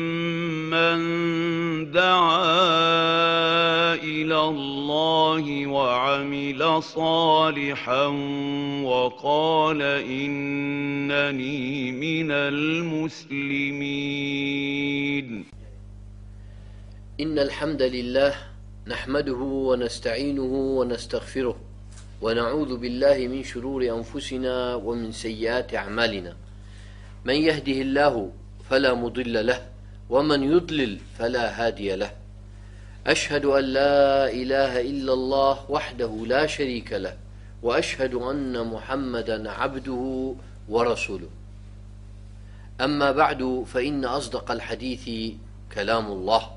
من دعا إلى الله وعمل صالحا وقال إنني من المسلمين إن الحمد لله نحمده ونستعينه ونستغفره ونعوذ بالله من شرور أنفسنا ومن سيئات أعمالنا من يهده الله فلا مضل له ومن يضلل فلا هادي له أشهد أن لا إله إلا الله وحده لا شريك له وأشهد أن محمدا عبده ورسوله أما بعد فإن أصدق الحديث كلام الله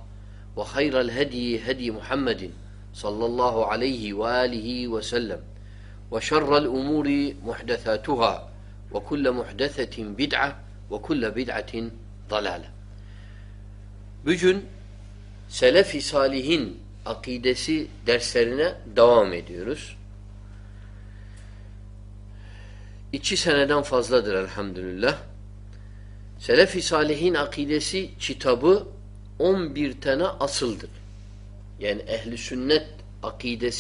وخير الهدي هدي محمد صلى الله عليه وآله وسلم وشر الأمور محدثاتها وكل محدثة بدعة وكل بدعة ضلاله بجن سیلف عقیدہ یہ فضل سیلف حصالی عقیدسی چوم بیر تھنہ اصل یعنی اہل سنت عقیدس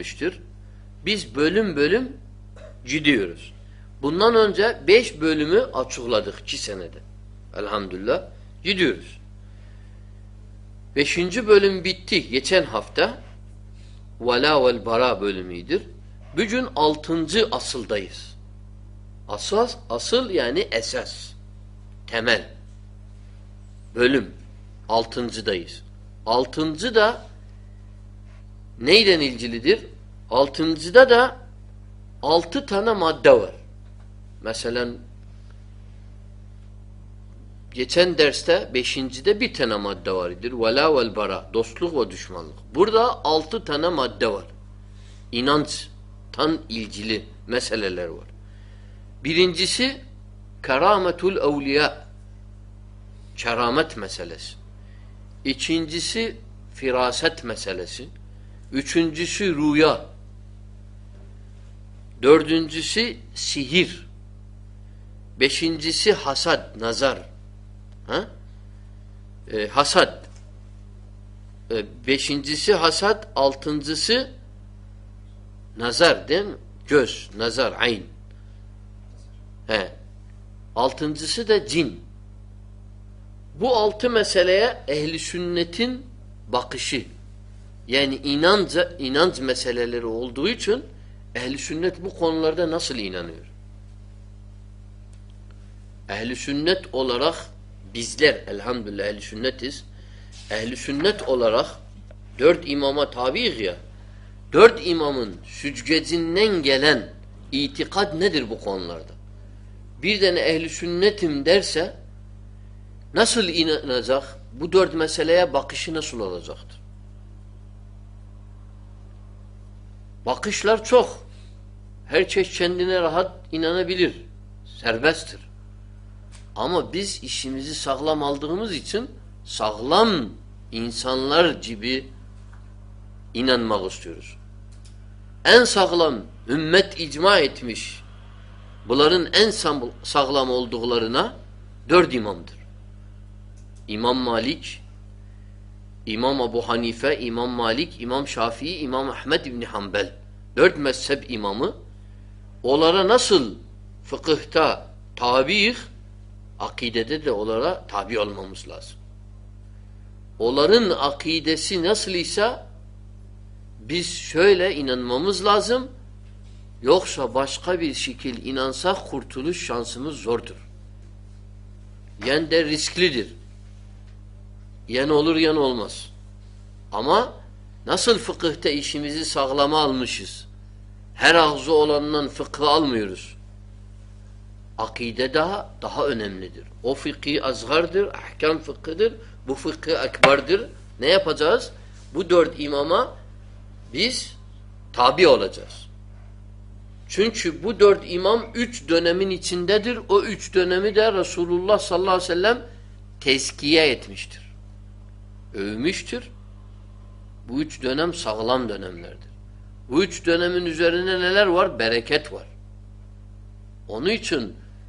مشتر بیس بولم بولم جدورس بنانے بولم چی سنت الحمد للہ یہ شنجی بولم بت یہ ہفتہ ولا و برا بولم بیم التن زل دئس اصل یعنی اثر بولم التن زئس التن ز نئی دلجل التن زلتور مثلاً شنجن مدور ولا ولبرا دس لوگ و دشمان بردا آلت تھن مدور انس تھنجلے مسالل سے کارت الرامت مسالس یہ چنج فراست مسالس یہ چنج رویا درجن جس سہر بیشن جس حسد نظر حسد بن جسد اولتن ز نظر دیں جو نظر آئین ال جن بہ اولت مثلیہ اہل شدتن بقشی یعنی اینانزہ اینانز می سلے رول دن اہل شنیت بھو خون لر د نسل اینا سنت اول رخمد اللہ رخامہ باق ہر چھ چندر ہمہ بس یہ سغلام یہ سن سغل انسان لر جب انس این سغل بل سغلام امام در امام مالک امام ابو حنیفہ امام مالک امام شافی امام احمد ابن حمبل امام اولارسل فکیخ عقیدتماز اول عیدت سی نسل سہ شلے ان لازم لوق سا بشخابی شکیل ان ساڑتھل شانس مس زور دے رسکل در ینور یعنی وولمس اما نسل فکر سالماش حیراس عقیدم ندر او فقی اذہر درام فخر بہر اکبر اماما چن امام دونم دید او ایچ دون رسول اللہ صیات مشتر بنم سغلام دون بریک چھ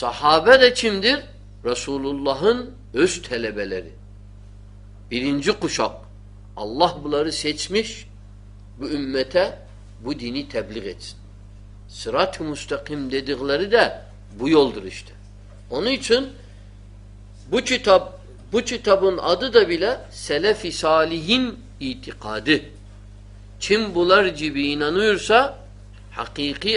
صحابر رسول اللہ اللہ چن چھم بلر جبینسا حقیقی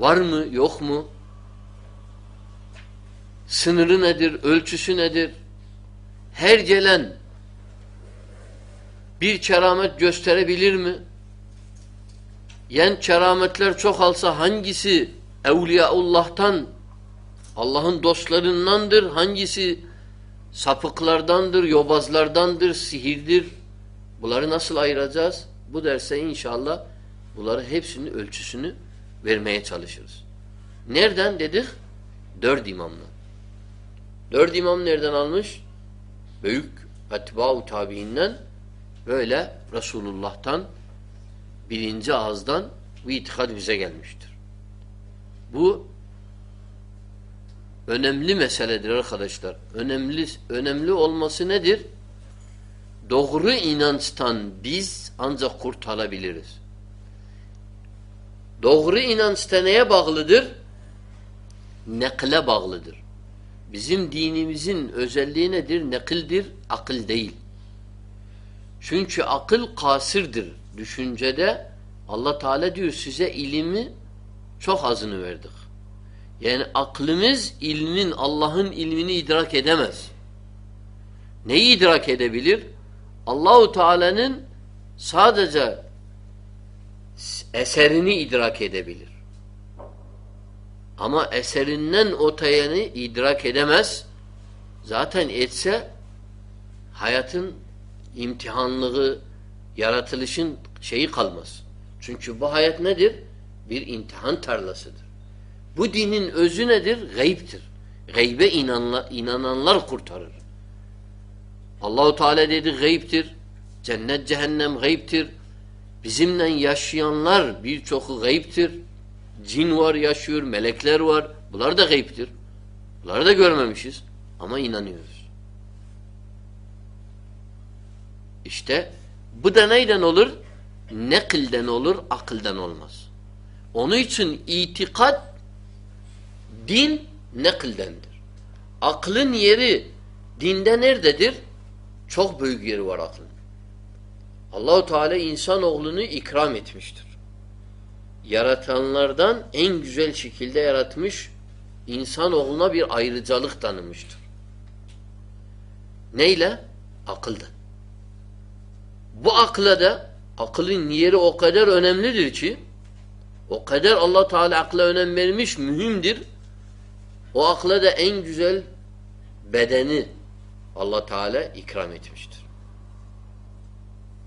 ورم یوخمہ سنر ندر علچ سن ادر ہر جلن شرامت جسٹر و شرامت لڑسا ہنگ سہ اولیا اللہ اللہ دس لڑ ندر حنگ سبق لر دس لر دندر سہردر بول نسل رضاس بدر سا ان شاء اللہ بلر سنچھ vermeye çalışırız. Nereden dedik? Dört imamla. Dört imam nereden almış? Büyük etba-u tabiinden böyle Resulullah'tan birinci ağızdan bu itikad bize gelmiştir. Bu önemli meseledir arkadaşlar. Önemli, önemli olması nedir? Doğru inançtan biz ancak kurtarabiliriz. ڈوانیا بغل نقل دین در نقل در عقل دن چقل قاصر در دشن اللہ تعالیٰ دہ عل حضر یعنی عقل علم اللہ علم نی ادرا کے دہبر اللہ تعالیٰ اسنی ادرا کے دے بیر اما اسدرا کھی دس زاتھ ایت سے حیاتن امتحان یا خلمس چن چبہ حیات ندر بیمتحان تھر لہ سین ازو ندر غب تھر غبان اللہ رقر تھرر اللہ تعالیٰ غب تھر جنت جہنم غب تھر بھی یا شار چوکھ گئی جین وار یا شر ملر وار بلردا گئی پھر بلار دا گئی ہما نیو اس بنائی دینول نیکل دینول اخل دن ماس اندر اخلن دن دنیر چوک بہ گر وار اللہ تعالی اغل اقرام ایجیل شکیل دہش انہ تنہ مشتر نیل عقل دہ بہ اخل دہ عقل نیر و قدر اونم نرچی اح قدر اللہ تعالیٰ عقل اونیمش مہین در بخل دہ ایزیل اللہ تعالیٰ اخرامت مشتر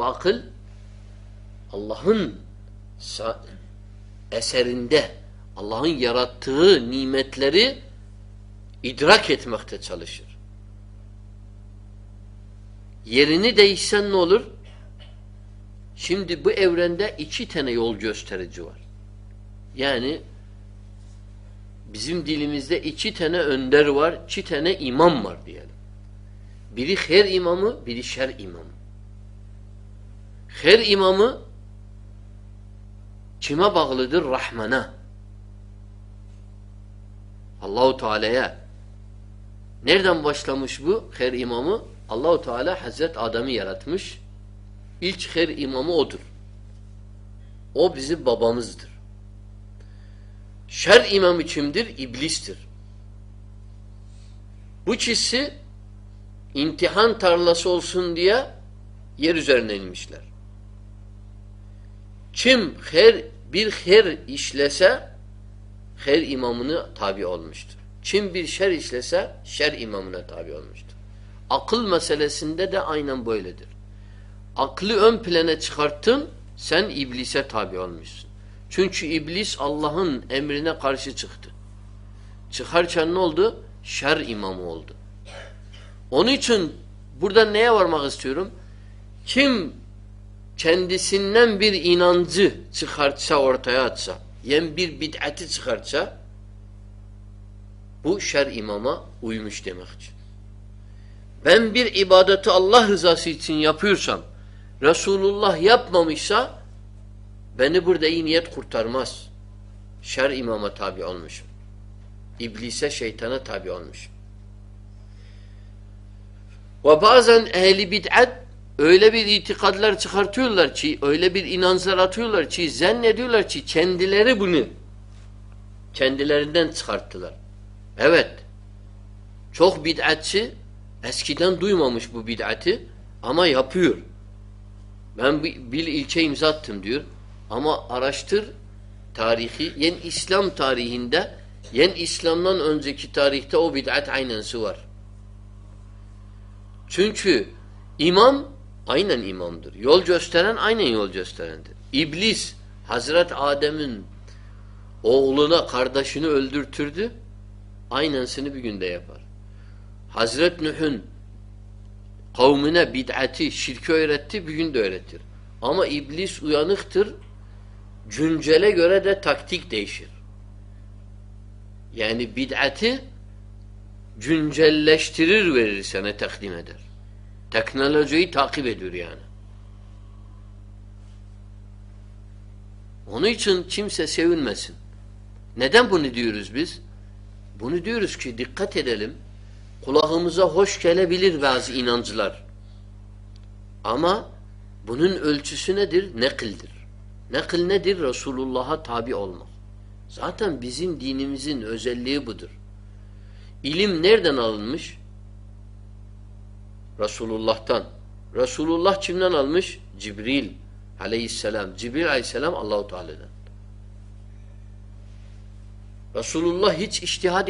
باقل اللہ اللہ یار نی مت لر ادرا کھیت مختلف یہ سن نول سم دور دہ یہ تین یول جی زور یعنی دل دے یہ ادروار تینہ امام مرد بیر امام بری شر امام خیر امامہ چھہ بغل رحمانہ اللہ تعالی نر دم وشلمس بیر امامہ اللہ تعالی حضرت عدم یا رات مش یہ خیر امامہ اتر او بز ببام شر امام چھم دبل بچھ امتحان تھرہ سو سندیہ یہ رزر چم خیر بر خیر اشلسا خیر امامونہ تاب عولمشتمہ سہ شر امامہ تاب علمشت اخل مسلے آینم بلدر اقل ایم پھل چھڑت سن ابل سہ تاب علمی چنلس اللہ خرچ چھ چر چن در امام اونی چھ بوڑھ دان نور مغصھیم شرمام عبادت رسول شر امامہ تابشانہ وباض قدلتھی لرچی ال لبیر انت لڑی زن لرچی چن دلیرے بن چن دلیر چوکھ بتانے اما یا پور اما اراشتر تاریخی یعنی اسلام تاریخی دہ یعنی اسلام نانزی تاریخ آینسور چونچہ امام آئن ایم یول جس طرح آئی نول جس ابلیس حضرت خردا سیندر تھرد آئی نا بگن دہر حضرت آبلیسر جھنجھلے تختیقتل سنتی مدر ٹیکنالوجی ون چن سورس بھونس مزہ انلر آما بنچ نقل نسول اللہ علما دین علم رسول اللہ تن رسول اللہ چم نلمش جبریل علیہ السلام جبریل علیہ السلام اللہ تعالی رسول اللہ ہچ اشتحاد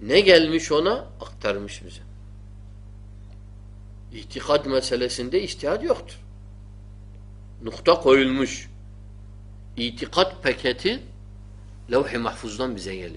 میں علمیش ہونا اختر ایتقاد مسلیہ سندے اشتہادی اختر نخطہ یہ تقد پک لو ہے محفوظ نام زین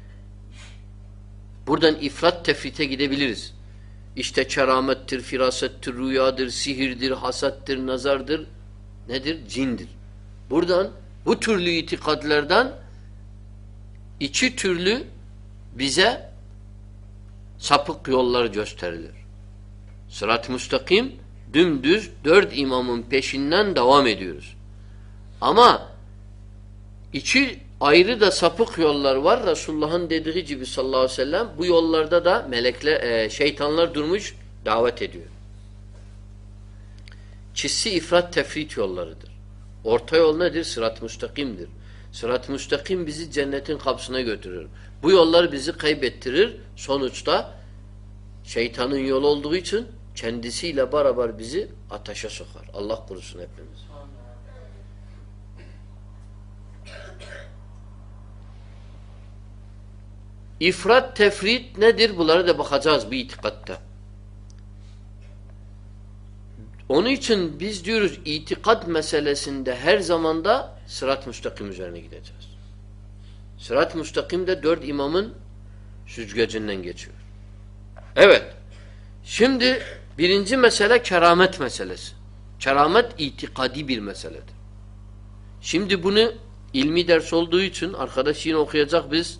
سرات مستم درد امام پیشن ayrı da sapık yollar var. Resulullah'ın dediği gibi sallallahu aleyhi ve sellem bu yollarda da melekler, e, şeytanlar durmuş davet ediyor. Çizsi ifrat tefrit yollarıdır. Orta yol nedir? Sırat-ı müstakimdir. Sırat-ı müstakim bizi cennetin kapısına götürür. Bu yollar bizi kaybettirir. Sonuçta şeytanın yolu olduğu için kendisiyle beraber bizi ateşe sokar. Allah kurusun hepimiz. İfrat, tefrit nedir? Bunlara da bakacağız bir itikatta. Onun için biz diyoruz itikat meselesinde her zamanda sırat müstakim üzerine gideceğiz. Sırat müstakim de dört imamın süzgecinden geçiyor. Evet. Şimdi birinci mesele keramet meselesi. Keramet itikadi bir meseledir. Şimdi bunu ilmi ders olduğu için arkadaş yine okuyacak biz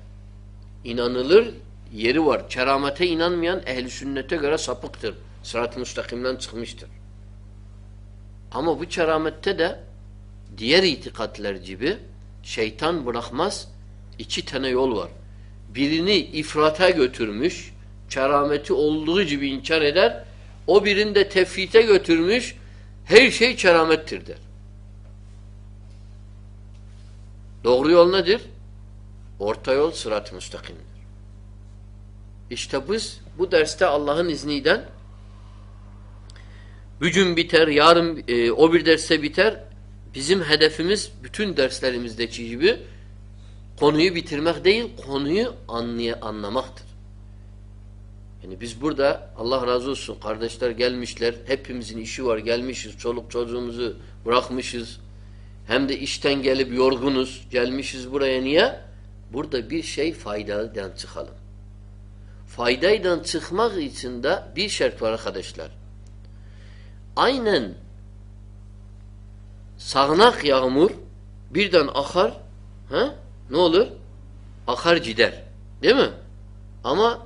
ہمارا متر جیبان بڑھوار درستہ اللہ بجم بتر یار درسے بتر بزم ہے درستر مخ دیتر اللہ رازو سخت چوک مشتانہ Burada bir şey faydadan çıkalım. Faydaydan çıkmak için de bir şart var arkadaşlar. Aynen sağnak yağmur birden akar. He? Ne olur? Akar gider. Değil mi? Ama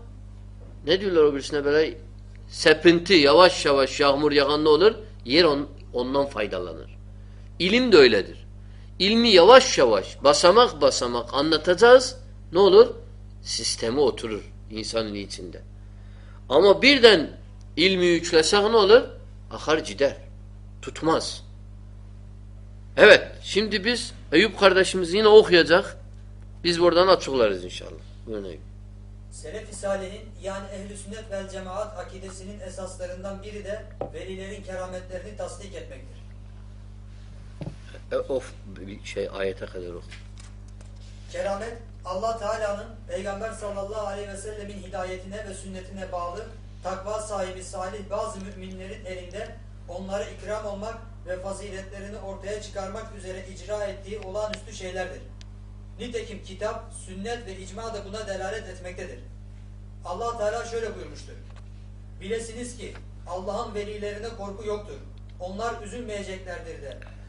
ne diyorlar o birisine böyle sepinti yavaş yavaş yağmur yağan ne olur? Yer on, ondan faydalanır. İlim de öyledir. علمی یا بہ سما بہ سما ان تزا نول سم other اما بیلمی نولر اخرجہ ٹوٹماس شم دیوب خردہ شما اوکھ بوڑھ دان of bir şey ayete kadar oku. Keramet Allah Teala'nın Peygamber sallallahu aleyhi ve sellemin hidayetine ve sünnetine bağlı takva sahibi salih bazı müminlerin elinde onlara ikram olmak ve faziletlerini ortaya çıkarmak üzere icra ettiği olağanüstü şeylerdir. Nitekim kitap, sünnet ve icma da buna delalet etmektedir. Allah Teala şöyle buyurmuştur. Bilesiniz ki Allah'ın velilerine korku yoktur. Onlar üzülmeyeceklerdir de.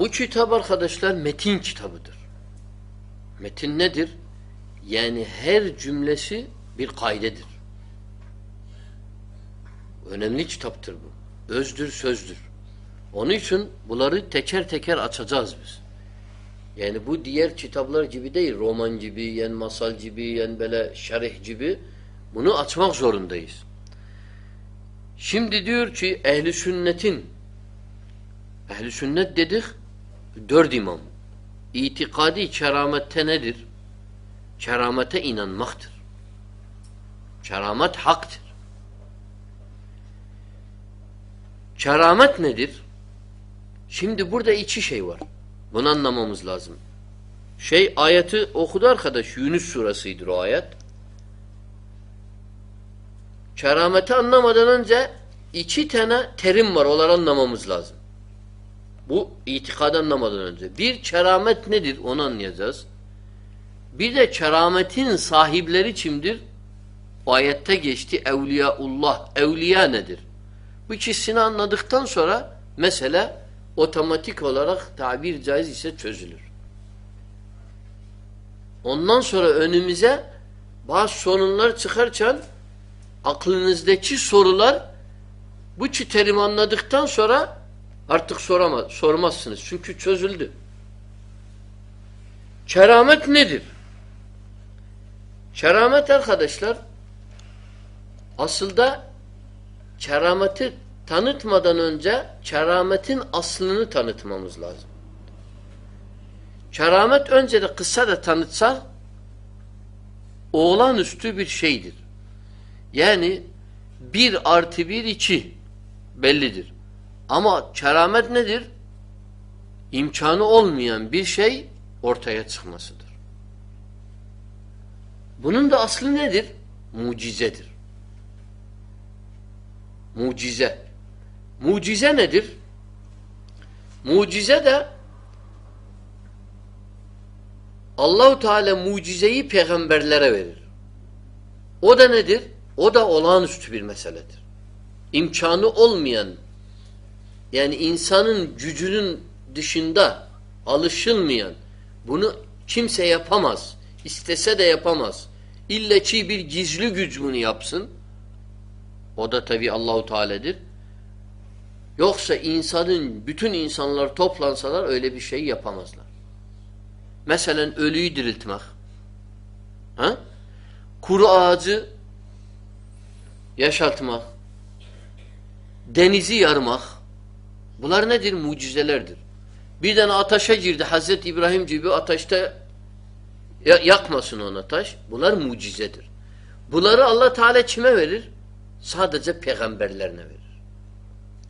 وہ چبر خدشتار میتھینچی میتھن ندر یعنی جم لسر بزد اونی چھ بول اچھا یعنی بتر چھ تبل جی رومان جبی یعنی مسال جبی یعنی شرخ جبی بو نو اچھما سورم دے شم دید اہل سنتھن اہل سنت دد در دم ایت شرامت ھے ندھ این مختر شرامات ہختر چرامت ندر شم دم لازم شے آیت او خدا خدا شونس سورہ سعیت شرامات اندن ذی یہ تھہ ٹھیم مرول ر نم لازم سور بہ سر نا ارتھک سورامہ سور مس سلد ندر شرامت ارخل اصل دہ شرامت تھنت مدن شرامت اصل تھنت مامز لازم شرامت اون جسا دا تھن سا اولانس تو شہدر یعنی بیر آرت ویر چی ل اما شرامد ندر امچھا اولمیاں بنند اصل ندر موجی موجی ذہ ن موجی اللہ تعالی موجی پھیخم ندر عدا اولاندر امین یعنی اِنسان ججرون دشندہ الشل بھونو چھم سا پمس اسدمس ای لچی بجل یاپسن اوہ طوی اللہ تعالی در یوق سا اِنسان توف لان سل شاہی یا پمل محسن علتم کور آج یا شم دینی یار مخ Bunlar nedir? Mucizelerdir. Bir tane ataşa girdi. Hazreti İbrahim gibi ataşta yakmasın ona taş. Bunlar mucizedir. Bunları Allah Teala kime verir? Sadece peygamberlerine verir.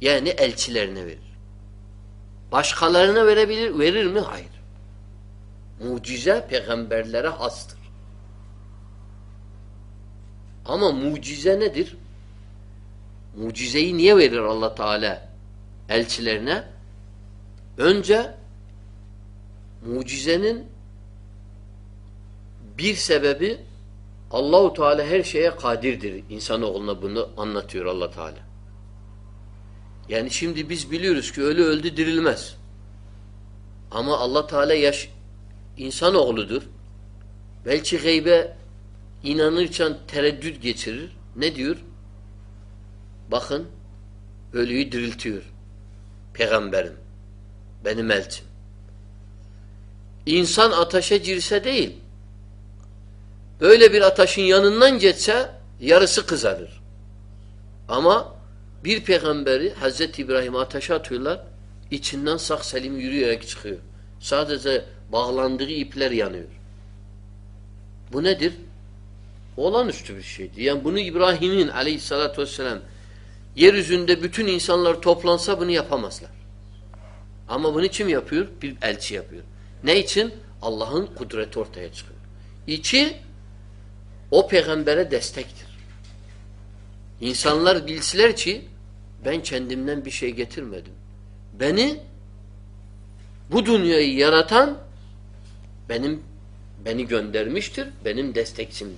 Yani elçilerine verir. Başkalarına verebilir, verir mi? Hayır. Mucize peygamberlere hastır. Ama mucize nedir? Mucizeyi niye verir Allah Teala? نوجی زین بیر سب اللہ تعالی ہر شہ قادر در اول امن تھی اللہ تعالیٰ یعنی درل مس ہم اللہ تعالیٰ یا اِنسان چند تھے گھر نیور بخن یہ درل تھیور پیغمبیر انسان اتھاشا جیسا اتاش یا سکزر اما بیر پیغمبیر حضرت ابراہیم اتاشا یہ سخ سلیم یور بہلاندگی بنہر ابراہیم علیہ السلات وسلم یہ بتھن ار تھوپل سا بنیافہ مسلہ اما ون چم یا پورچی پور نل قتر یہ اوپیک دست انسان لر دل سل بند نشر مدد بین بدن یہ مشتر بین دست سم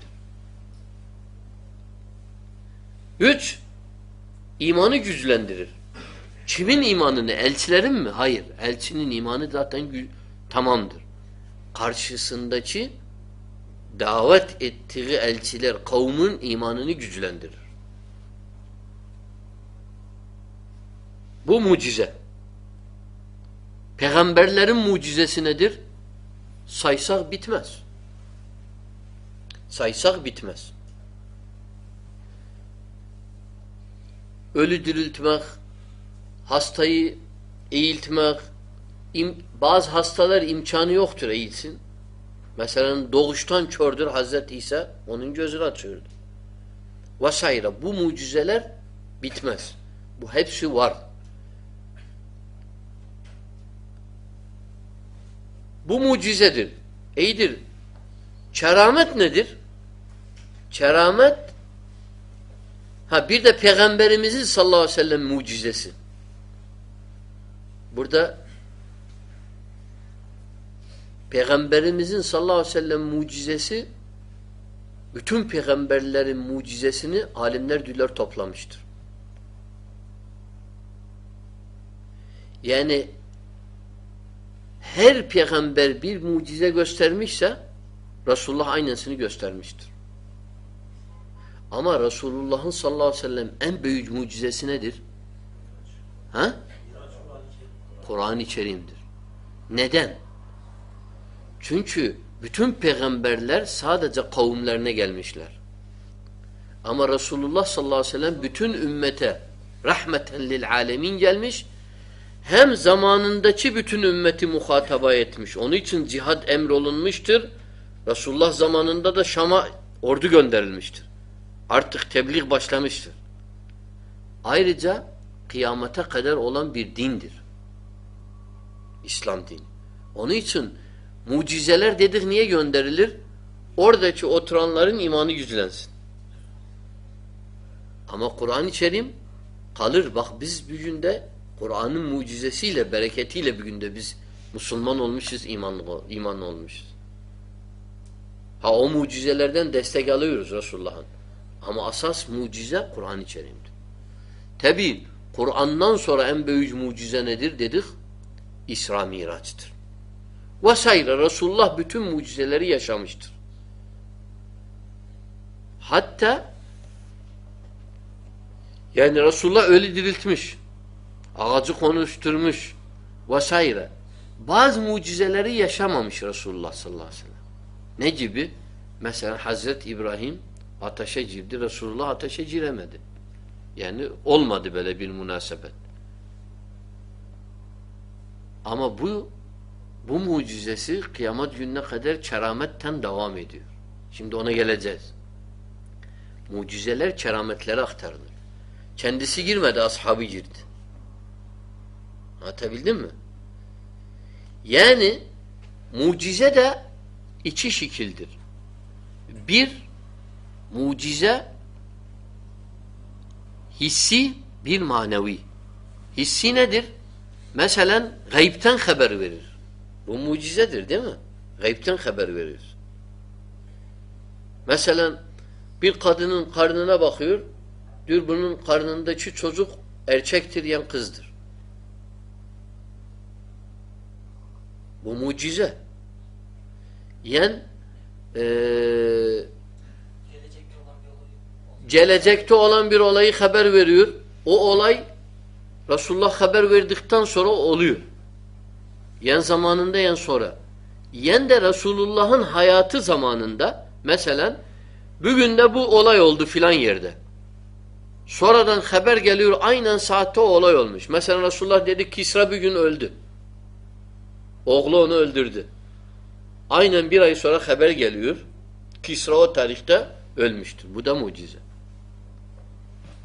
ایماندھ ایمان ہائر ایمان داتامدر خرش سند دعوتہ پھیمبرم مجیزہ سن سائساک سائساک بٹمس علتھ مخ حی عیتم بعض ہفتہ لر امچانوتر عید سوشتھ چھور در حزرسا ذرا وسائر بتم بوجی ذدر عید شرامت ندر شراہمت ہاں دمبیر سلح والی موجی جیسے پیغام بیر مزن سولہ وسالہ موجی جیسے گھٹم پھیکم بیر موجی جیسے تفلا میر پیغام رسولہ آئی ناسنسٹر مسٹر امر رسول اللہ حل اللہ وسلم امج ن پھیغم برل سادہ زخم لر گیل مشل اما رسول اللہ صنم بٹھن اتحمت غلمشمان دہشت بٹھن اُمت محاطبہ اون چھ ذہد امرول رسول اللہ زمانوں شمہ اردو اندر مشتر ہمہ قرآن شریم خالر قرآن ہا او موجی رضاء اللہ وسائ رس اللہ موجی یا رسول اللہ آذمش وسائرہ بعض موجہ یا رسول اللہ صبح میسر حضرت ابراہیم آتاشے جی روشے جیرا مدے مناسب میڈیا یا نی مجھے شر بی مجیزہ حسی بن مانوی حسی ن در مل رب خبر ورث موجی درد ربتن خبر ورنہ بخر کال چھزکر یا قصد موجیزہ جلے جیک اولم بیر اولائی خبیر ویر یور او اولائی رسول اللہ خبیر ورد سور اول یا زمان دہ یا سور یا دے رسول اللہ ہن حیات زمان دہ مح سالان بندہ بہ اول اولد فی الحال یرد سورہ دن خبیر گیل آئی ناتھ اولاول مح سال رسول اللہ دید کسرا بھی گولد اوغلو آئی نئی سورا خبیر گیل کسرا او تاریخ دہ غلمش تو بھا موجیز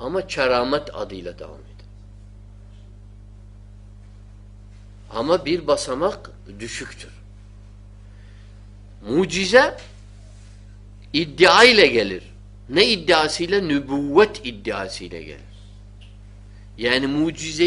ہملکر مجھا گلیا نت گل یعنی مجھے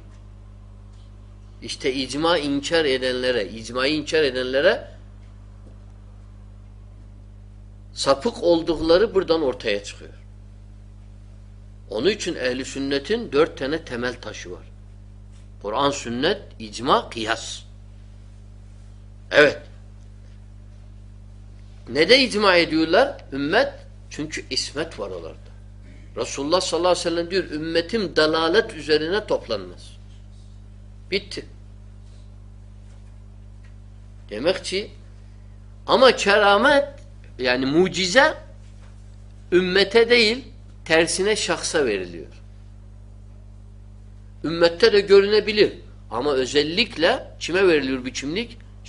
اسجما انشر لیرے اجماعی انشر لرے صفق اولدو لر بر دان اونی چھ اہل سنتور سنت اجما کی رسول اللہ صحیح دلالت شخصاورسے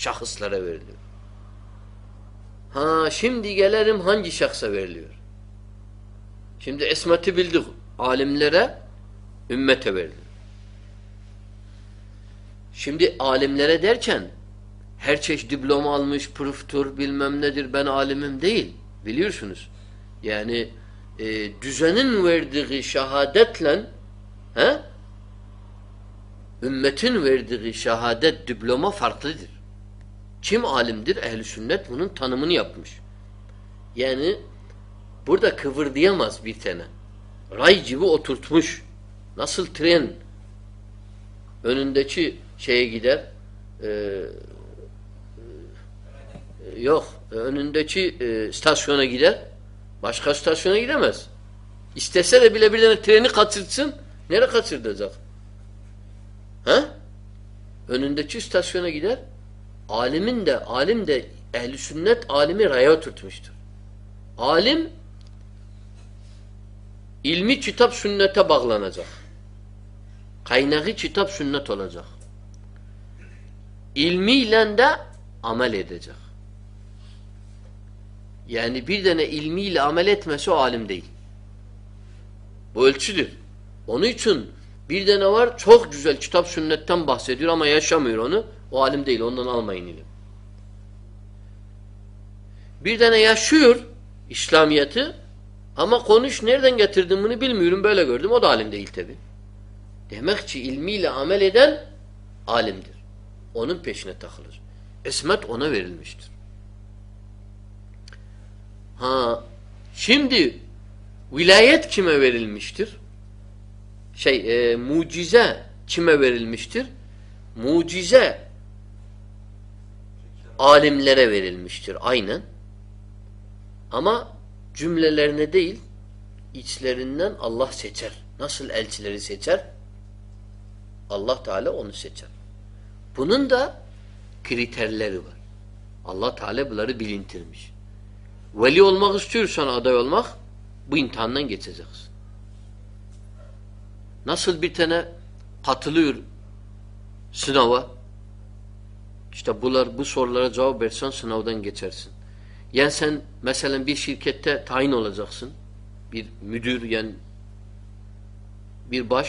شخص لڑا ہاں شم دکھم ہاں جی شخصا وڑا شم دالم در ادر چھن ہر چیش ڈپلوما عالمش پورف تر عالم سنس یعنی گی شہادت وردگی شہادت ڈپلوما فرت درم عالم در اہل سند و تنمنی اپمش یعنی بر دا خبر دیا مس بہت رائجر تھوش نسل تھرن دہ گیارچہ نا گیار باسخاس نا گا مس اسٹر ابھی کھڑا چیت نیلمی دلیم عالم علم چیت سُننا تھا بغلہ نا جا کئی ناکی چھتاب سُننا زاح عردنہ علمی اسلامیہ دمکچی علمی عالم در ہاں جلن اللہ اللہ تعالیچر پن دا کلیر الہ تھا لے بل بیس ویلی ولماخرس ندا ولماخ بہن تھا نا گیت جگس نا سر بھی ہاتھل سنؤ کچھ بل بویر جاؤ بیٹس گیچن یان سن مسئلہ بیگسن یان بش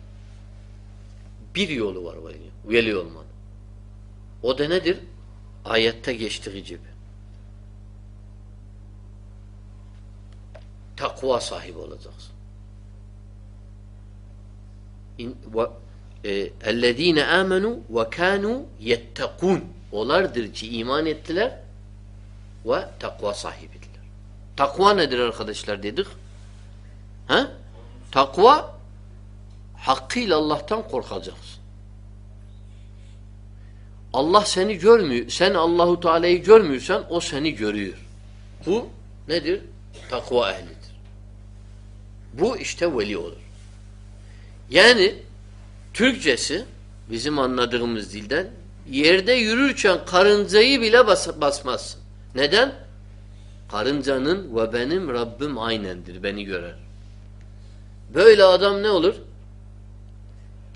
bir yolu var veli, veli olmanın. O da nedir? Ayette geçtiği gibi. Takva sahibi olacaksın. اَلَّذ۪ينَ آمَنُوا وَكَانُوا يَتَّقُونَ Onlardır ki iman ettiler ve takva sahibidirler. Takva nedir arkadaşlar dedik? Ha? Takva حقی اللہ تم قور اللہ سیم سین اللہ تعالی جرم سنی جیل یعنی جیسے منتم چنن و ربم آئین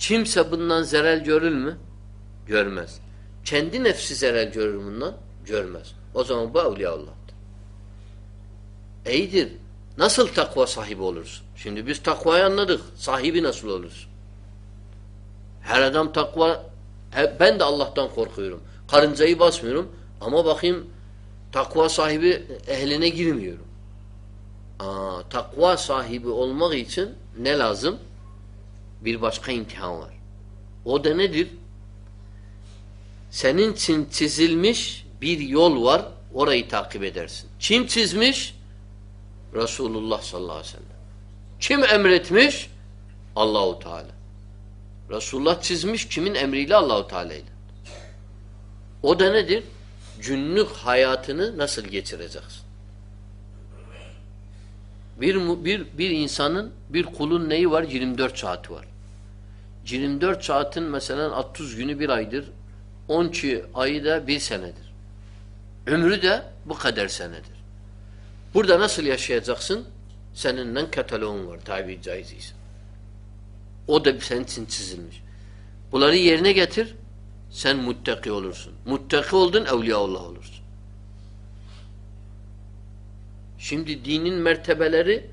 صاس صاحب حیردم تکوا خرمزی باس میر اما باقی تکوا صاحبہ صاحب علم نہزم بر بس کھن تھی اودھنے دین سزل مش بیر یول وی طبر سم چزمش رسول اللہ ص اللہ چم امرت مش اللہ تعالیٰ رسول چھزمش چمن امرہ اللہ تعالیٰ ادن جن حیات نسل گزاس بر انسان بر کھل نئی و جم دور چات وور جم دور چاتا اتر جین بل آئے در اون چی دا بیر سین ردا بدر سنادر بر دانہ سلیح شی زخ سنگھ پلاری گیتر سن متولر سن متول اولیا اول سن جدرسوسن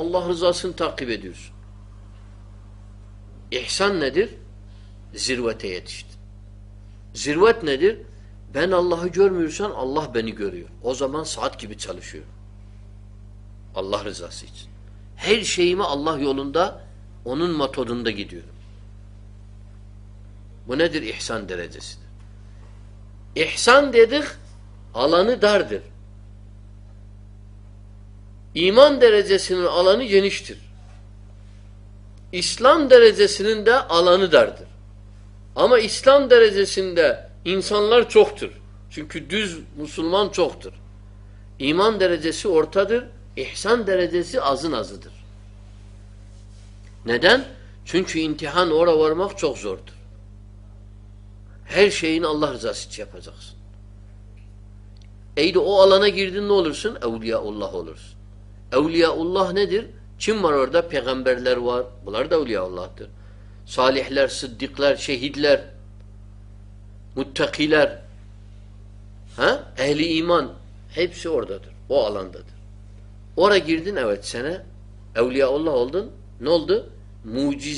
اللہ رضا سن تقیب احسان ندیر ضروت ضرورت نظر بہ اللہ جرم سن اللہ بنکان سات اللہ رزا سی ما اللہ علندہ اون متحدگی دن در احسان درز احسان دید عالانہ درد ایمان درزہ سل عالہ ینشتر اسلام درزہ سلندہ عالانہ دردر اما اسلام درزے سندھ دسان لڑ چوختر سن مسلمان چوختر ایمان درزے سے ارتھا در احسان درزے سے اذن اذہ در نمتان اوڑا محف چوک ذورتر ہیر شاہ اللہ رضا سفر او علانہ گیر دن نولر سن اولیا اللہ عل س اولیا اللہ ندر چم مردہ پیغمبر اولیا اللہ تر صالح لہر صدیقل شہید لر مت اہل ایماندت اونا اولیاء اللّہ موجی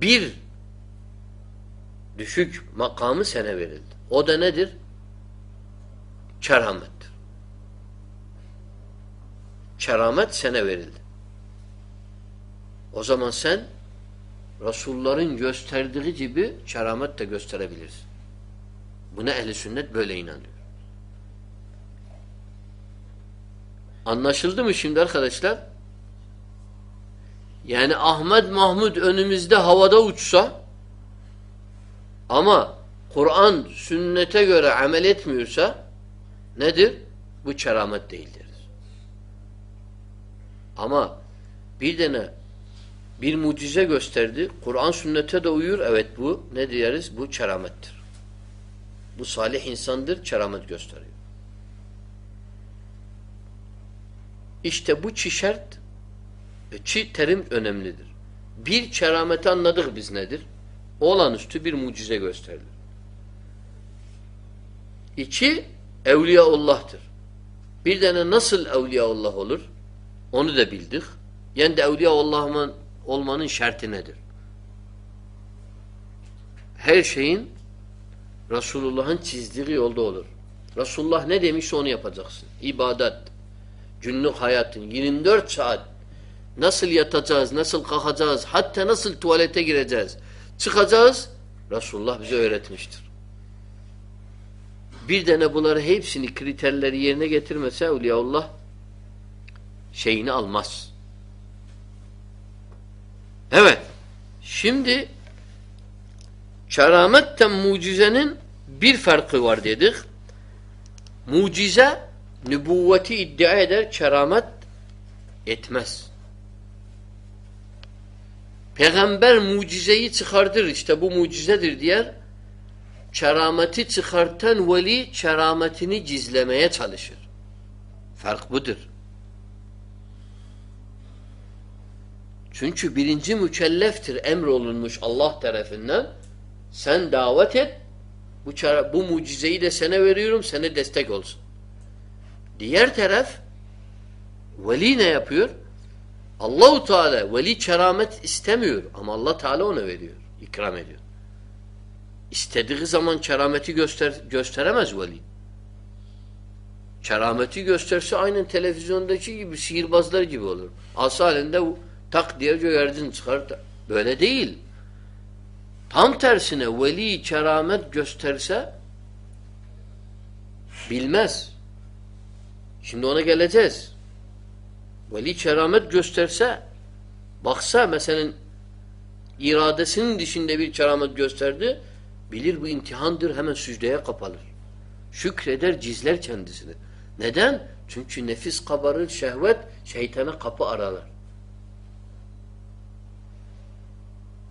بیر مقام سنا ویر عہدہ شراہم سنہ ویر ازم حسین رسول مشر خداسل یعنی احمد محمود ایم ایل بیر موجود قرآن سنت برامت بالحہ ادر شرامت گوست یہ بتھی تھرم اونم لد بیر شرامت ندر بز ندر اولانس تو بیر موجی سے یہ اولیا اہ تر بیر دینا نسل اولیا اللہ اون دکھ یعنی اولیا الحمان شع شہین رسول اللہ چیز دیکھول رسول عبادت نسل شہین ال نبوتھر پھیغمبر شرامتن جز فرق بدر سن رول اللہ سعت نیپوری سیر باز درجی تھک دیویل تھر سلی شرامت جستر سہ سندس ولی شرامت جستر سہ بخشا مسئلہ ارادہ سندھ سب چرامت جستران دل حمد سجل چھ نفیس قبر شاہوت شاہی کپل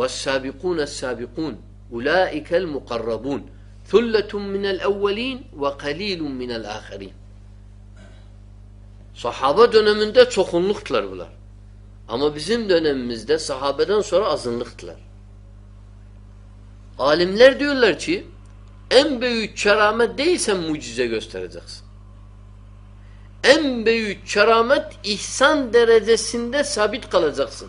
والسابقون السابقون أولئك المقربون ثلة من الأولين وقليل من الآخرين صحابة döneminde çokunluktlar bunlar. Ama bizim dönemimizde sahabeden sonra azınlıktılar. Alimler diyorlar ki en büyük keramet değilsen mucize göstereceksin. En büyük keramet ihsan derecesinde sabit kalacaksın.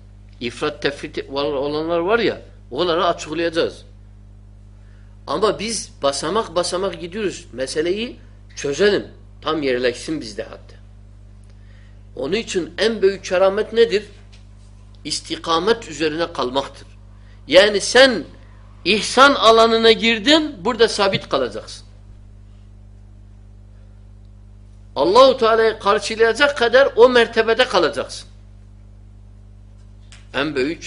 ifrat tefrit olanlar var ya onlara açıklayacağız. Ama biz basamak basamak gidiyoruz. Meseleyi çözelim. Tam yerleşsin bizde hatta. Onun için en büyük keramet nedir? İstikamet üzerine kalmaktır. Yani sen ihsan alanına girdin burada sabit kalacaksın. Allah-u Teala'yı karşılayacak kadar o mertebede kalacaksın.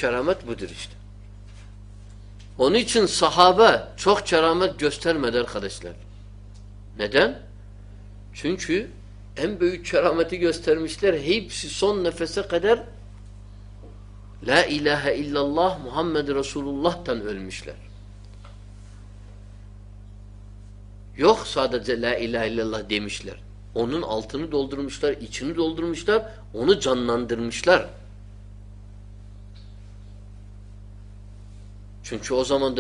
شرمت بدرشتر اونی چن صحابہ چوکھ شرامت شرامت مشل محمد رسول اللہ York سعد مشل اوہن الولدل مشل یہ دولدال مشل اونسر مشلر سن چو زمان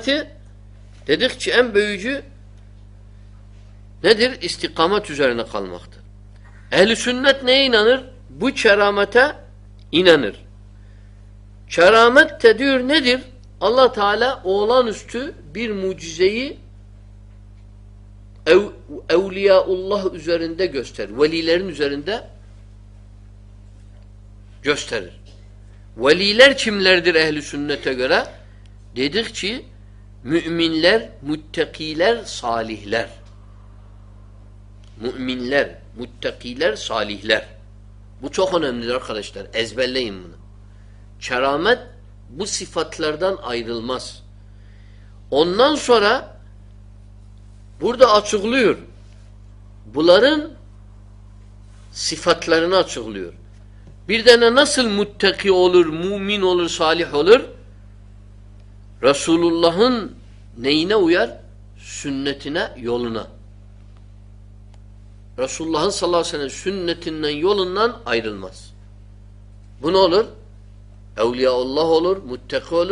تو تیقوج ندر اصطامت زرہ مختر اہل سنت نی نر برامتہ این شرامت تدیر ندر اللہ تعالی اولانس تو بیر موجی اولیاء اللہ زردہ جستر زرندہ جستر ولی لڑ لردر اہل سنترا یدیک Müminler, muttakiler, salihler. Müminler, muttakiler, salihler. Bu çok önemli arkadaşlar. Ezberleyin bunu. Keramet bu sıfatlardan ayrılmaz. Ondan sonra burada açıklıyor. Bunların sıfatlarını açıklıyor. Bir tane nasıl muttaki olur, mumin olur, salih olur? رسول اللہ نی نا aware سنت نہولہ رسول اللہ صلاح سنت نولمس بھونر اولیا اللہ علور مت ہو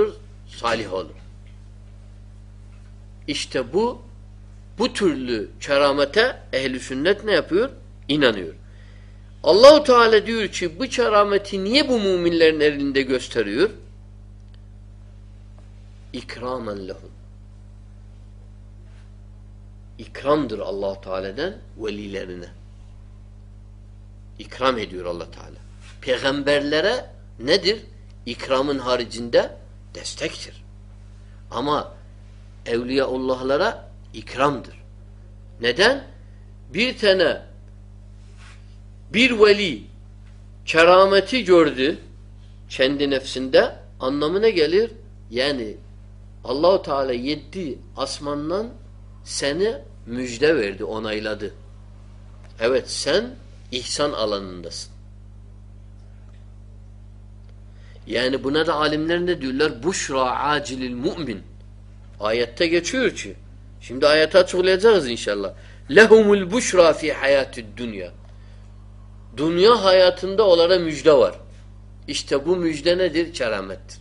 سالہ ہوشتہ بو پتر سنت اللہ تعالی متنگ اخرام اخرم دینا اخرام جوڑ چھند سندہ انل یعنی اللہ تعالی اسمن سیند سنسان علم حیات دنیا حیات مجدور مجد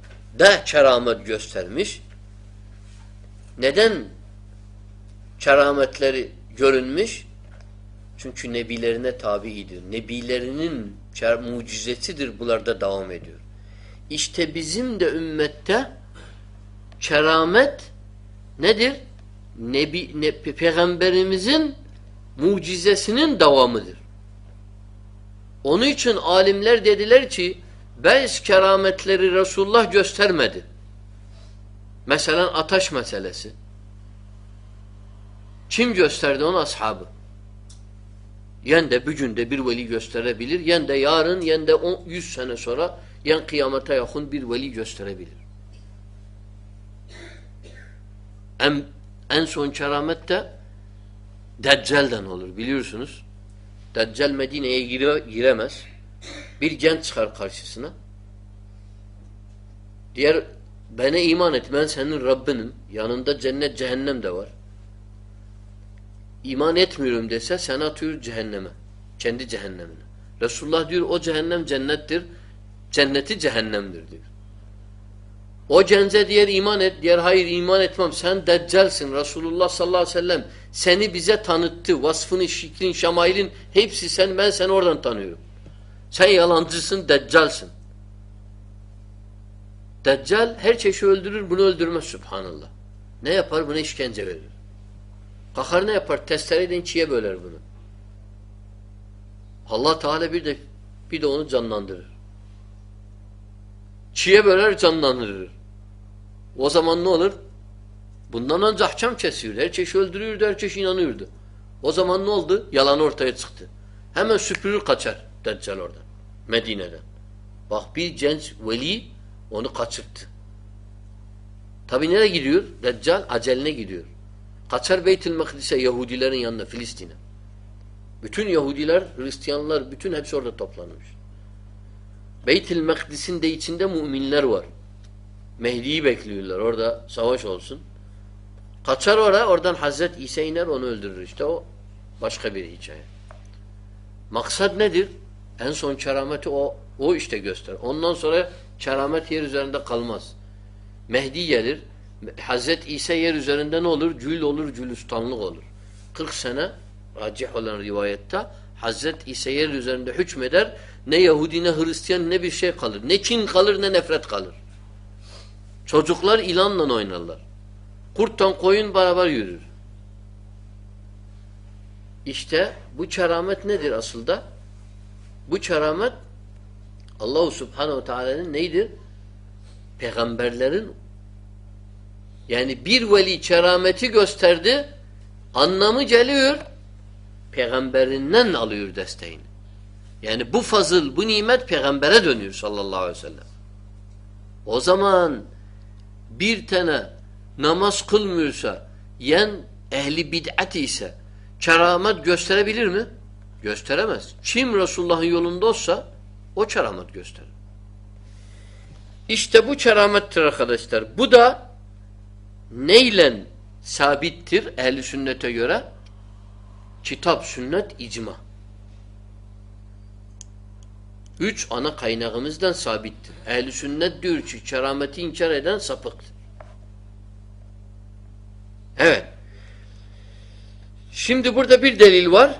دہ شرامت جسر مش ندین شرامت لر جمشہ نبی لرنہ تابی دن نبی لین موجود بلردہ دوا مدر اشتبیز شرامت ندر نبی پیغمبرز مجز دوا مدر اونچن عالم لر دلچی رسول اتش ملس چم جستر دونوں یو بجن دے بیرولی جست یا سورا یا کھیا بیرولی جستور سنس دت زل می دینا مس Bir genç çıkar karşısına. Diğer bana iman et. Ben senin Rabbinim. Yanında cennet cehennem de var. İman etmiyorum dese sen atıyor cehenneme. Kendi cehennemine. Resulullah diyor o cehennem cennettir. Cenneti cehennemdir diyor. O cence diğer iman et. Diğer hayır iman etmem. Sen deccalsin. Resulullah sallallahu aleyhi ve sellem seni bize tanıttı. Vasfını, şiklin, şamailin hepsi sen. Ben seni oradan tanıyorum. Sen yalancısın, deccalsın. Deccal her çeşi öldürür, bunu öldürmez subhanallah. Ne yapar? Buna işkence verir. Kakar ne yapar? Testereyle ikiye böler bunu. Allah Teala bir de bir de onu canlandırır. Çiğe böler canlandırır. O zaman ne olur? Bundan önce ahkam kesiyordu. Her çeşi öldürüyordu, her çeşi inanıyordu. O zaman ne oldu? Yalan ortaya çıktı. Hemen süpürür kaçar Deccal orada. Medine'den. Bak bir genç veli onu kaçırttı. Tabi nereye gidiyor? Deccal aceline gidiyor. Kaçar Beytül Mekdis'e Yahudilerin yanına Filistin'e. Bütün Yahudiler, Hristiyanlar bütün hepsi orada toplanmış. Beytül Mekdis'in de içinde müminler var. Mehdi'yi bekliyorlar orada savaş olsun. Kaçar oraya oradan Hazret İsa iner onu öldürür. İşte o başka bir hikaye. Maksat nedir? En son kerameti o o işte göster. Ondan sonra keramet yer üzerinde kalmaz. Mehdi gelir. Hazreti İsa yer üzerinde ne olur? Cül olur, cülüstanlık olur. 40 sene racih olan rivayette Hazreti İsa yer üzerinde hükmeder. Ne Yahudi ne Hristiyan ne bir şey kalır. Ne kin kalır ne nefret kalır. Çocuklar ilanla oynarlar. Kurttan koyun beraber yürür. İşte bu keramet nedir asıl da? برامت اللہ عصف نئی دھیمبر یعنی بیرولی شرامت گوستر دنچ پھیغمبر نلو دس تین یعنی بضل بنی مت پھیغمبر صحمان بیر تھنہ نمس کھلم سا یعن اہل اتی سہ شرامت گوستر gösteremez. Kim Resulullah'ın yolunda olsa o çaramet gösterir. İşte bu çaramettir arkadaşlar. Bu da neyle sabittir ehli sünnete göre? Kitap, sünnet, icma. Üç ana kaynağımızdan sabittir. Ehli sünnet diyor ki kerameti inkar eden sapıktır. Evet. Şimdi burada bir delil var.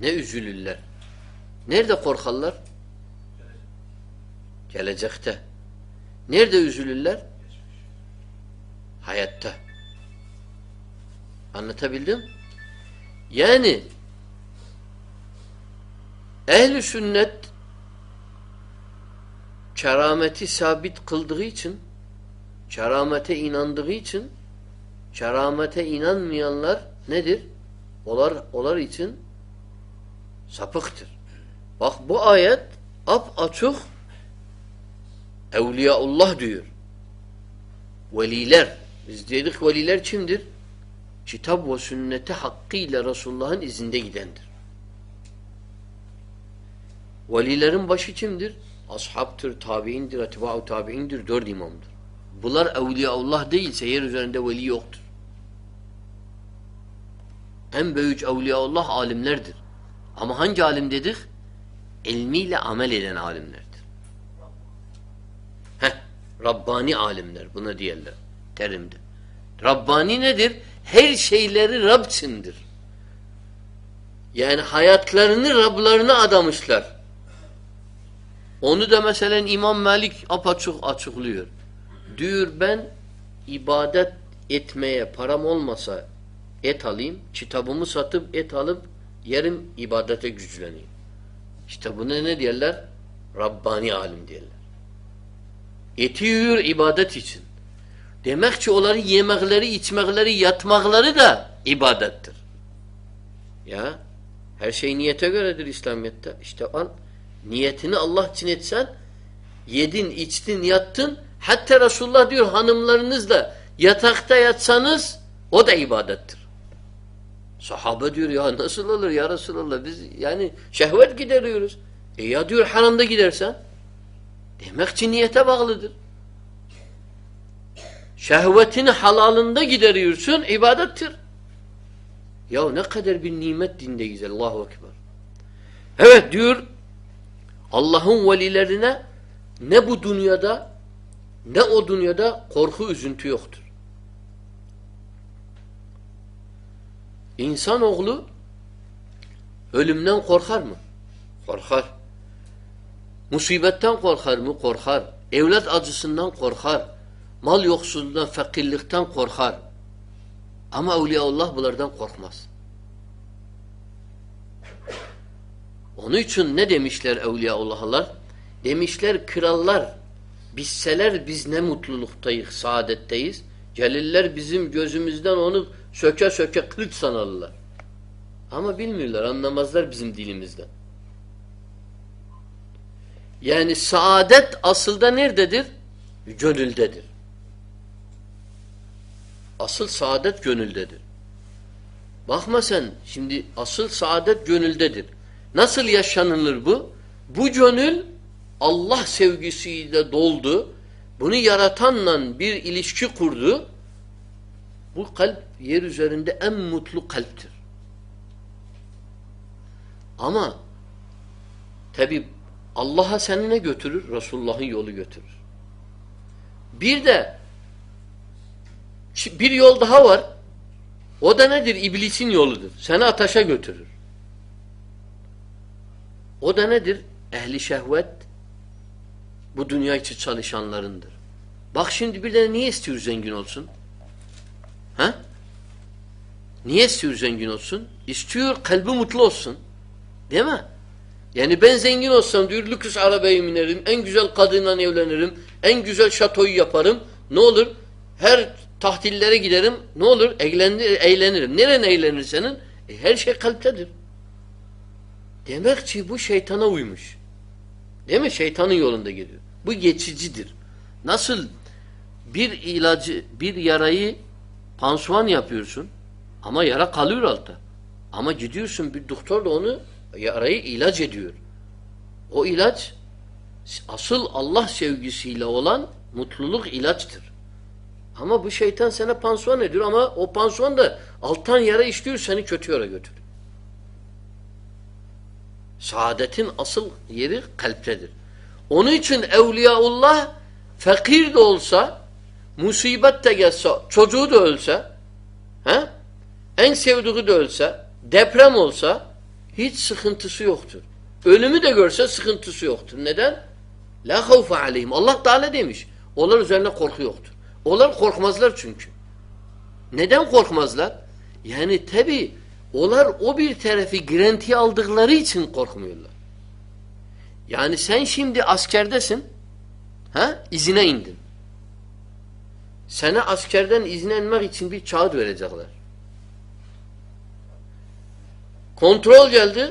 نیر دا خور خلر نیر داضول یعنی سنت چرامت سابت چرا متھے چرامتن سبختر اخب ا اولیا الی لرخر چا بس حقیلہ رس اللہ زندگی بچ چندر افتر تابی بل اول اللہ ام اول اللہ عالم لردر Ama hangi alim dedik? Elmiyle amel eden alimlerdir. Heh, Rabbani alimler buna diyorlar terimde. Rabbani nedir? Her şeyleri Rab Yani hayatlarını Rablarına adamışlar. Onu da mesela İmam Malik apaçık açıklıyor. Diyor ben ibadet etmeye param olmasa et alayım, kitabımı satıp et alıp یار عبادت ربانی عبادت یہ عبادت نیتن اللہ رسول او عبادت سہا دور شہوت getter گیڈرس میٹھا بغل شہوتین حالانند گیڑسن ایبادر اللہ نہ دا ہر خو اِنسان اوغلو علم خارم خور خر مصیبت تام کور خرم اولت عز سو خور خار مل یو سو فیکٹری لکھ خور حار امہ اولیاء اللہ خورمس انہیں اولیا اول الر کھر الر بزن ساد سادت جدر سادت جون ال نسل اللہ سوگی شکر اللہ سنتھر رسول دہاور وہ دینا دیر ابلی سن در سنا اتاشا دینا دیر اہل شہ ہوت بنیاد بخش نیس تھی زنگین سن نیس زینگی سن کھل بھونس سن ما یعنی زینگینس عربی قدران شتھ یا پھر نولر ہیر تحطیل گم نول نیرن ہر شیخر شیتھانا مجھے شیتھانا گر بھدر نا سل یار پانسوان یا پیور سن ہما یار کالو رات ہما جدیو سمتھر اللہ سے ہما چھٹی اونچا اللہ فخیر مزلر چھ دیو کورکھ مزلر یعنی اولر اوبیر یعنی سان سمند اردے سن ہاں سہ اردن چارجل فون تھر جلدی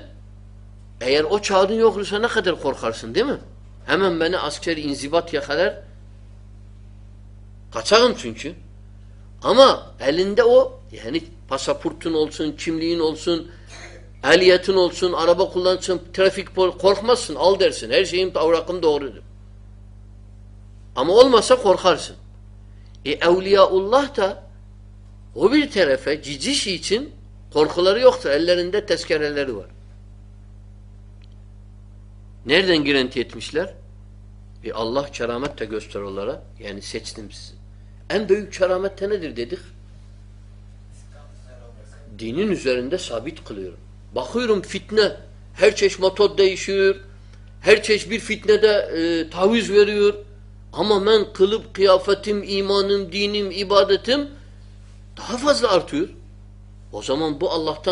ایر او چار یوکر سن خدر کور خار سن دے ما ناخیر ان بات یہ کچھ اما دہ وہ پسا پورت اول سن چملین سن اہلیات او سن عربک اما اول مسا کور خار سن اے اولیا ا اللہ تا اوبھی جی شی سن ہو کھلارہ نر جنگ گرن تھیر اللہ شرامت شرامت دینی نشرہ ثابتہ ہر شر فروور خلبت ایمان دین عبادتم تحفظ بہ اللہ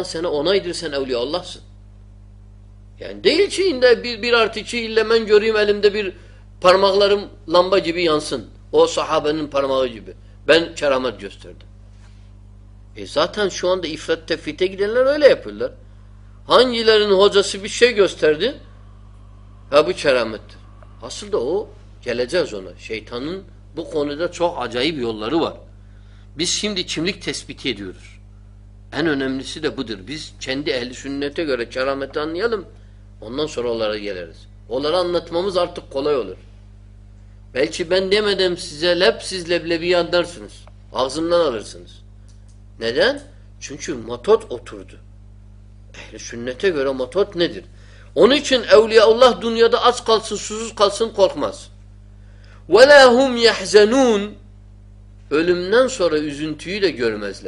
لمبا جبی شرامتر شرامت چملکھی نمت امر سنس ندین مت اوتر تو اہل شنت گرا متوت ندر اونی چھ اولیا اللہ دنیا آز کل سال سوکھ مس وا یہون علم نئی گر مسل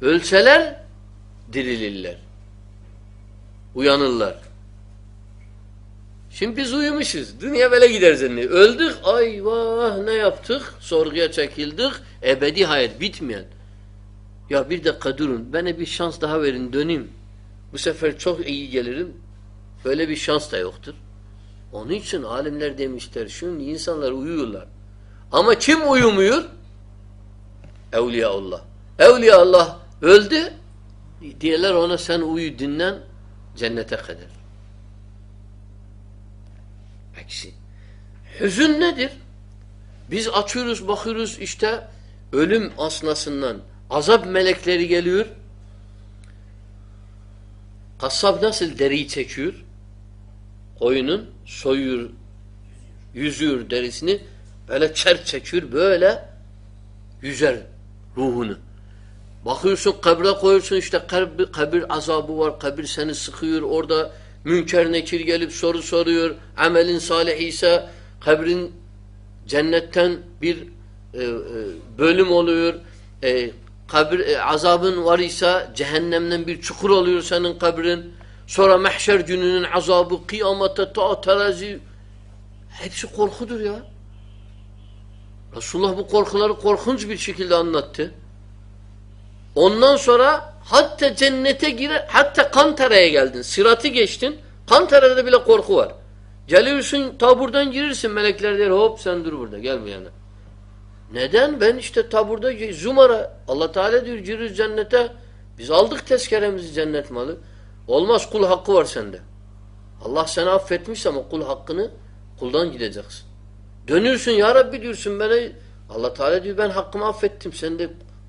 Ölseler dirilirler. Uyanırlar. Şimdi biz uyumuşuz. Dünya böyle gider zannediyor. Öldük. Ay vah ne yaptık? Sorguya çekildik. Ebedi hayat bitmeyen. Ya bir dakika durun. Bana bir şans daha verin. Döneyim. Bu sefer çok iyi gelirim. Böyle bir şans da yoktur. Onun için alimler demişler. Şimdi insanlar uyuyorlar. Ama kim uyumuyor? Evliyaullah. Evliyaullah. Evliyaullah. سن دان زینت خدر نظ اشتہ علم آسنہ سنان عذب ملک لر قصبہ در chicken سو در سی چر چکا روح ن باقی سنگھرہ سن سا خبر عذاب و قبر سنیسا منگچر نکچر سور سورین سال عیسہ خبرین جہن بالم عولویر عذابہ جہین چکر اولو سن قبر سورا محشر دین عذاب کی رسول بہت شکیل اون سورا ہتھے کنگ تھرے گیلتے سرا تک کنگ تھرائے جلیو سنبردیل اللہ تعالیٰ دروس زنت کل حقوہ سندے اللہ سنتم کل حق نل دن گرے دھنیو سن یار دم اللہ تعالیٰ دین حق ما فتم سندے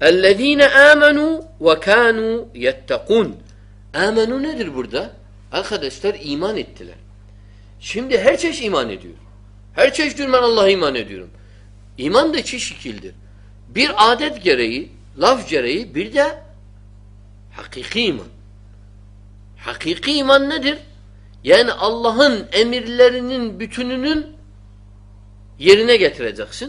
ہرش امان ہرش دکیل در برعادت جرعی لف جرعی بردا حقیقی ایمان حقیقی ایمان ندر یا نمٹن یہ سن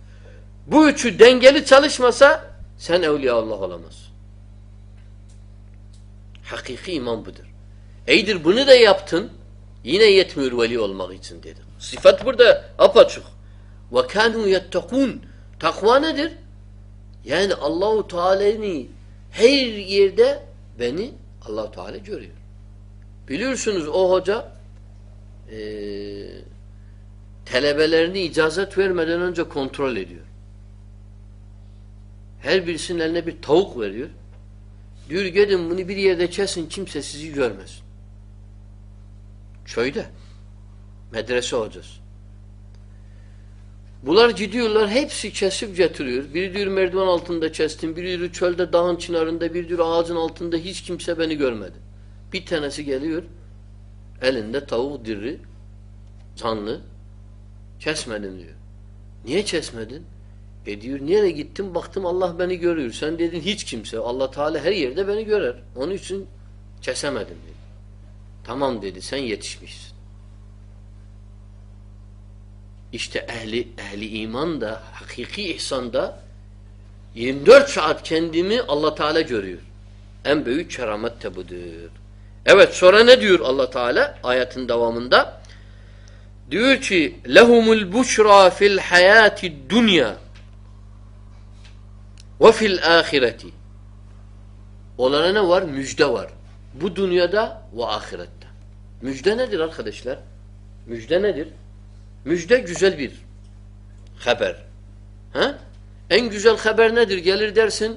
بھینگیل چلچ مسا سلی اللہ علیہ حقیقی امام بدر بنائی افتن یہ اللہ تعالی اللہ تعالی سنس اوحجہ نی اجازت جا سورتن دہ چس چو دن آاز چمسا پتہ دہ دانے چس میڈین چس مین یہ تم مختم اللہ ہچ کم سے اللہ تعالیٰ تمام دید اہل اہل ایمان دہ حقیقی اچھی دین اللہ تعالیٰ جمت سرانے اللہ تعالیٰ دوا مندہ لہو مل بافل حیاتی دنیا وفیل آخرتھی اولانا ور مشدہ و بدنی دہ وخرتہ مجھ دہ ندرش لر مشدہ ندر مشدہ جزلبیر خبیر این جز خبیر ندر یل در سن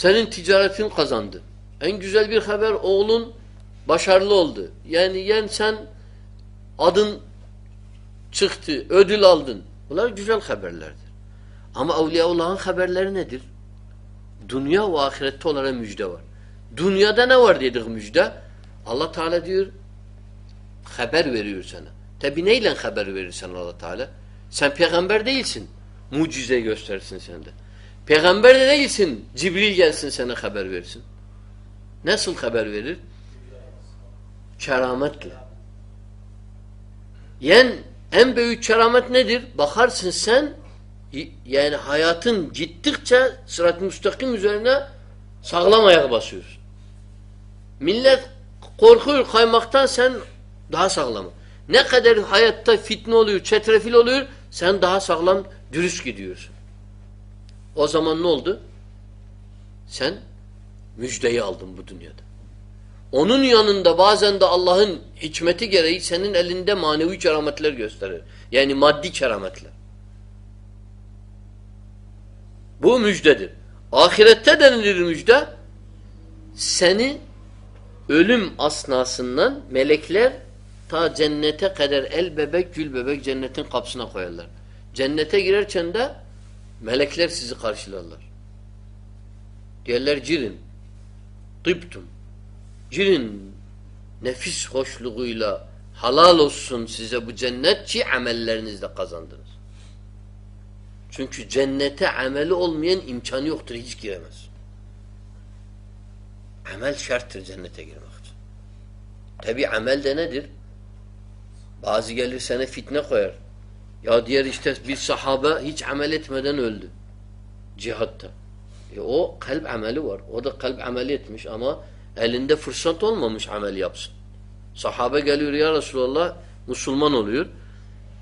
سنی تجارت سن خوزاندہ این ججلبیر خبیر اولون بشار لولدہ سن عدن سکھ تعدی عالدن اولان جزال خبیر لر ہما اولی اولا خبر لے رہے ندیر دنیا میزا ہو دنیا داڑ دے دیکھ میزا اللہ تھیر سنا لیں خبر سن اللہ تالہ دے سن موجود خبر ویر نا سن خبر ویر ایم پیمت ندیر بخار سن سان حیاتھن جتک مستقم سگلم سے مل خو مختہ سن دہا سگلمہ حیات رفیع سن دہا سغل جرس کے اوزامان سن مجھ دہی علطم بنیاد اونند زین دہ اللہ ہچمت سین مانی چرا متل گسر یعنی مادی چرامت لر Bu müjdedir. Ahirette denilir müjde. Seni ölüm asnasından melekler ta cennete kadar el bebek gül bebek cennetin kapısına koyarlar. Cennete girerken de melekler sizi karşılarlar. Diyerler cirin. Tıptum. Cirin. Nefis hoşluğuyla halal olsun size bu cennet ki amellerinizle kazandır. صحاب اللہ مسلمان ہو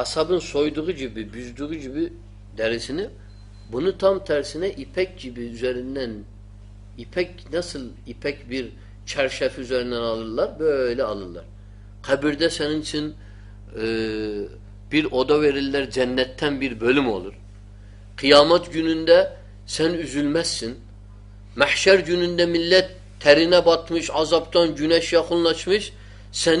حساب سوید جب دکہ جب در سن بونی تام تر سن جب افق نسل افق بیر شرشہ خبر دہ سن سن بیر اودہ بیر بلول قیامت جیندہ ظلم سن محشر جن دہ ملت ترینہ بات عذابط شیخ الشمش سن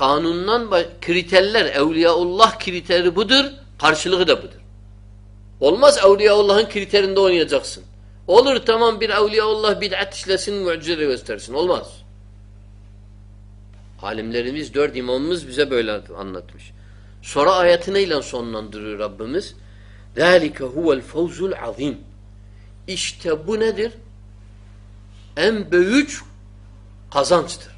خانون تھل اولیاء اللہ اول سنام خزان ستھر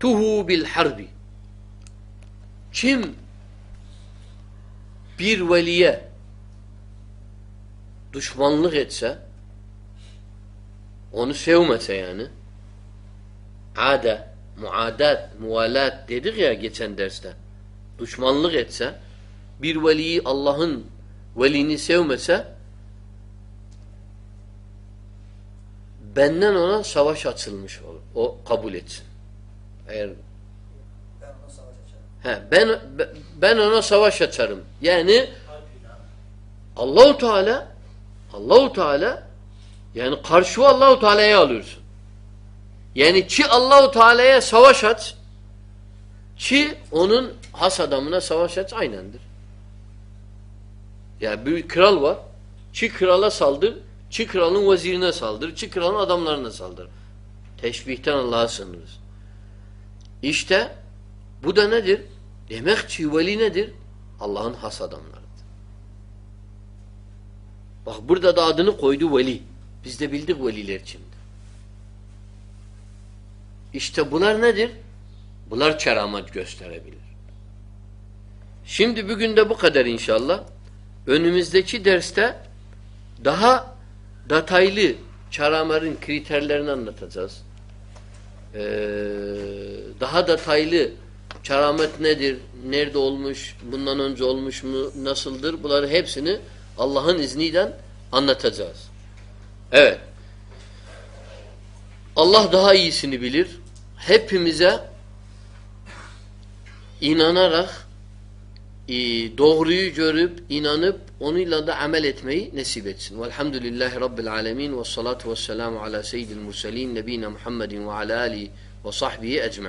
سو میں آدت تل گیت بیر وال اللہ تعالی اللہ تعالی خرشو اللہ تعالی یعنی تعالی سو شط چھی اون حسم نوا شطرو چھر سلدر چھال وزیرہ سلدر چھ ردمار اللہ اشتہ بدا نجر دمیک نجر اللہ حساد بخبر دادا دن کو اشتہ بلر ندر بلر چرامت سم دب قدر انشاء اللہ وسی درستہ دہا دہیل چارا مارن تھر لینس دل شرامت ندر نید عولمش بنانظول نسل در بلاف سن اللہ ازنی دنت اللہ دہا عی سن بلر حیبہ ای راہ یہ ڈوری جرپ این اونی نصیبت و الحمد اللہ رب العلم و صلیۃۃ وسلام علیہ سیدم سلیم نبی محمد علیہ و صاحب اجماع